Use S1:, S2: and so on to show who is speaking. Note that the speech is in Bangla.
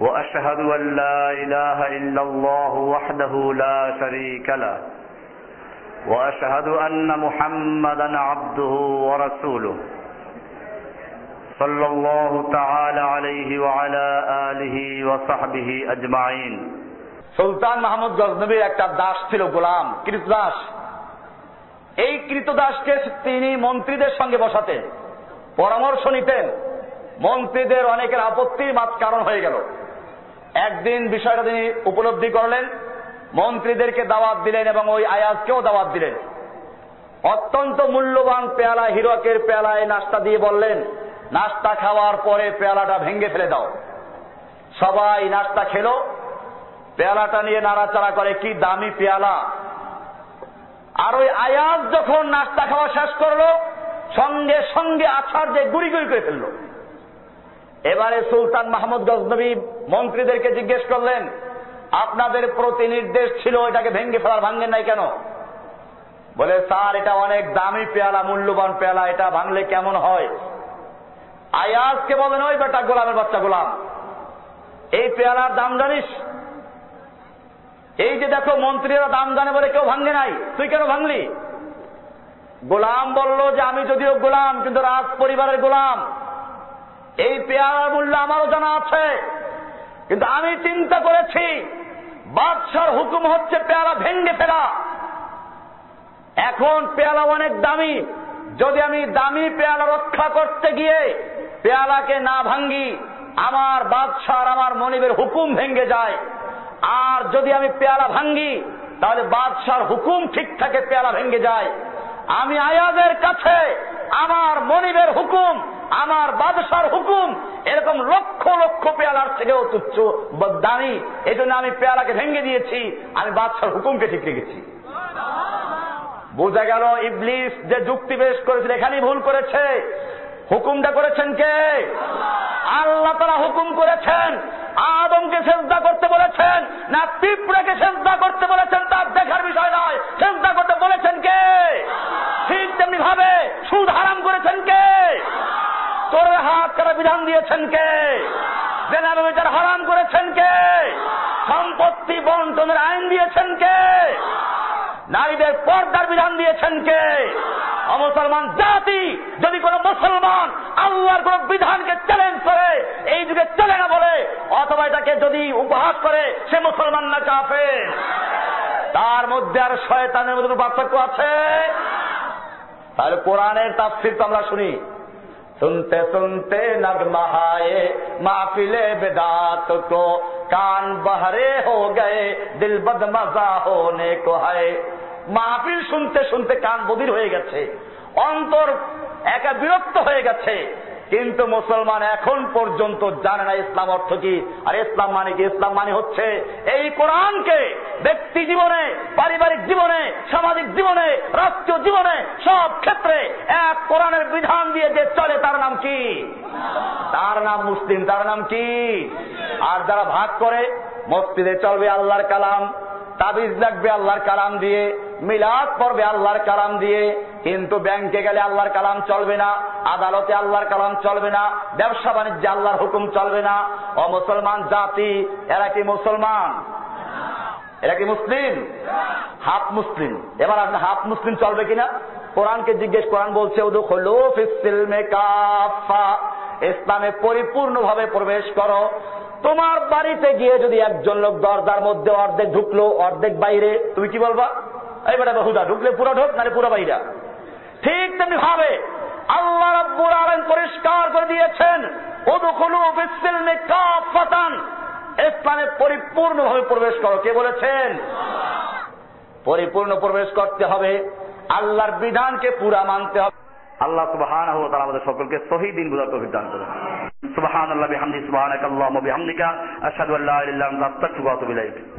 S1: واشهد ان لا اله الا الله وحده لا شريك له واشهد ان محمدا عبده ورسوله صلى الله تعالى عليه وعلى اله وصحبه اجمعين
S2: সুলতান মাহমুদ গজনবীর একটা দাস ছিল গোলাম কৃতদাস এই কৃতদাসকে তিনি মন্ত্রীদের সঙ্গে বসাতেন পরামর্শ নিতেন মন্ত্রীদের অনেকের আপত্তির মাত কারণ হয়ে গেল একদিন বিষয়টা তিনি উপলব্ধি করলেন, মন্ত্রীদেরকে দাওয়াত দিলেন এবং ওই আয়াজকেও দাওয়াত দিলেন। অত্যন্ত মূল্যবান পেয়ালা, হিরকের পেয়ালায় নাস্তা দিয়ে বললেন, নাস্তা খাওয়ার পরে পেয়ালাটা ভেঙে ফেলে দাও। সবাই নাস্তা খেলো। পেয়ালাটা নিয়ে নাড়াচাড়া করে, কি দামি পেয়ালা। আর ওই আয়াজ যখন নাস্তা খাওয়া শেষ করল, সঙ্গে সঙ্গে আছাড় যে গুড়ি গুড়ি করে ফেলল। এবারে সুলতান মাহমুদ গজনবী মন্ত্রীদেরকে জিজ্ঞেস করলেন, আপনাদের প্রতি নির্দেশ ছিল এটাকে ভেঙ্গে ফেলার ভাঙ্গেন নাই কেন? বলে, স্যার, এটা অনেক দামি পেয়ালা, মূল্যবান পেয়ালা, এটা ভাঙলে কেমন হয়? আয়াজকে বলেন, ওই বেটা গোলামের বাচ্চা গোলাম, এই পেয়ালার দাম জানিস? এই যে দেখো, মন্ত্রীরা দাম জানে বলে কেউ ভাঙ্গে নাই, তুই কেন ভাঙলি? গোলাম বলল যে, আমি যদিও গোলাম, কিন্তু রাজ পরিবারের গোলাম। এই পেয়ালার মূল্য আমারও জানা আছে। কিন্তু আমি চিন্তা করেছি, বাদশার হুকুম হচ্ছে পেয়ালা ভেঙ্গে ফেলা। এখন পেয়ালা অনেক দামি। যদি আমি দামি পেয়ালা রক্ষা করতে গিয়ে পেয়ালাকে না ভাঙ্গি, আমার বাদশার, আমার মনিবের হুকুম ভেঙ্গে যায়। আর যদি আমি পেয়ালা ভাঙ্গি, তাহলে বাদশার হুকুম ঠিক থাকে পেয়ালা ভেঙ্গে যায়। আমি আয়াদের কাছে আমার মনিবের হুকুম আমার বাদশার হুকুম এরকম লক্ষ লক্ষ পেয়ালার থেকেও তুচ্ছ দামি। এই জন্য আমি পেয়ালাকে ভেঙ্গে দিয়েছি, আমি বাদশার হুকুমকে ঠিক রেখেছি। বোঝা গেল ইবলিস যে যুক্তি পেশ করেছিল এখানেই ভুল করেছে। হুকুমটা করেছেন কে? আল্লাহ তারা হুকুম করেছেন। আদমকে চেষ্টা করতে বলেছেন, না পিঁপড়াকে চেষ্টা করতে বলেছেন, তার দেখার বিষয় নয় চেষ্টা করতে বলেছেন কে ঠিক তেমনি ভাবে সুদ হারাম করেছেন কে তোরের হাত কারা বিধান দিয়েছেন কে? জেনার বিচার হারাম করেছেন কে? সম্পত্তি বন্টনের আইন দিয়েছেন কে? নারীদের পর্দার বিধান দিয়েছেন কে? অমুসলমান জাতি, যদি কোন মুসলমান আল্লাহর কোন বিধানকে চ্যালেঞ্জ করে, এই যুগে চলে না বলে, অথবা এটাকে যদি উপহাস করে, সে মুসলমান না কাফে তার মধ্যে আর শয়তানের মধ্যে পার্থক্য আছে? তাহলে কোরআনের তাফসির তো আমরা শুনি। सुनते सुनते नगमहाए माफिले बेदात को कान बहरे हो गए दिल बद मजा होने को है মাহফিল শুনতে শুনতে কান বধির হয়ে গেছে অন্তর একা বিরক্ত হয়ে গেছে কিন্তু মুসলমান এখন পর্যন্ত জানে না ইসলাম অর্থ কি। আর ইসলাম মানে কি? ইসলাম মানে হচ্ছে এই কোরআনকে ব্যক্তি জীবনে, পারিবারিক জীবনে, সামাজিক জীবনে, রাষ্ট্রীয় জীবনে সব ক্ষেত্রে এক কোরআনের বিধান দিয়ে যে চলে, তার নাম কি? তার নাম মুসলিম, তার নাম কি? আর যারা ভাগ করে, মসজিদে চলবে আল্লাহর কালাম, তাবিজ লাগবে আল্লাহর কালাম দিয়ে মিলাদ পড়বে আল্লাহর কালাম দিয়ে। কিন্তু ব্যাংকে গেলে আল্লাহর কালাম চলবে না, আদালতে আল্লাহর কালাম চলবে না, ব্যবসা বাণিজ্যে আল্লাহর হুকুম চলবে না। ও মুসলমান জাতি, এরা কি মুসলমান? এরা কি মুসলিম? হাফ মুসলিম। এবার আপনি হাফ মুসলিম চলবে কিনা? কোরআনকে জিজ্ঞেস, কোরআন বলছে ইসলামে পরিপূর্ণভাবে প্রবেশ করো। তোমার বাড়িতে গিয়ে যদি একজন লোক দরজার মধ্যে অর্ধেক ঢুকলো, অর্ধেক বাইরে, তুমি কি বলবা? এই বেটা বহুদা ঢুকলে পুরো ঢোক, নাহলে পুরো বাইরা। ঠিক তেমনি ভাবে আল্লাহ রাব্বুল আলামিন পরিষ্কার করে দিয়েছেন ওদখুলু ফিসসিলমি কাফাতান ইসলামে পরিপূর্ণভাবে প্রবেশ করো। কে বলেছেন? পরিপূর্ণ প্রবেশ করতে হবে। আল্লাহর বিধানকে পুরা মানতে হবে।
S1: আল্লাহ তাআলা আমাদের সকলকে সহি দিন বুঝার তৌফিক দান করেন। সুবহানাল্লাহি, বিহামদি সুবহানাকাল্লাহুম্মা বিহামদিকা। আশহাদু আল্লা ইলাহা ইল্লা আনতা আস্তাগফিরুকা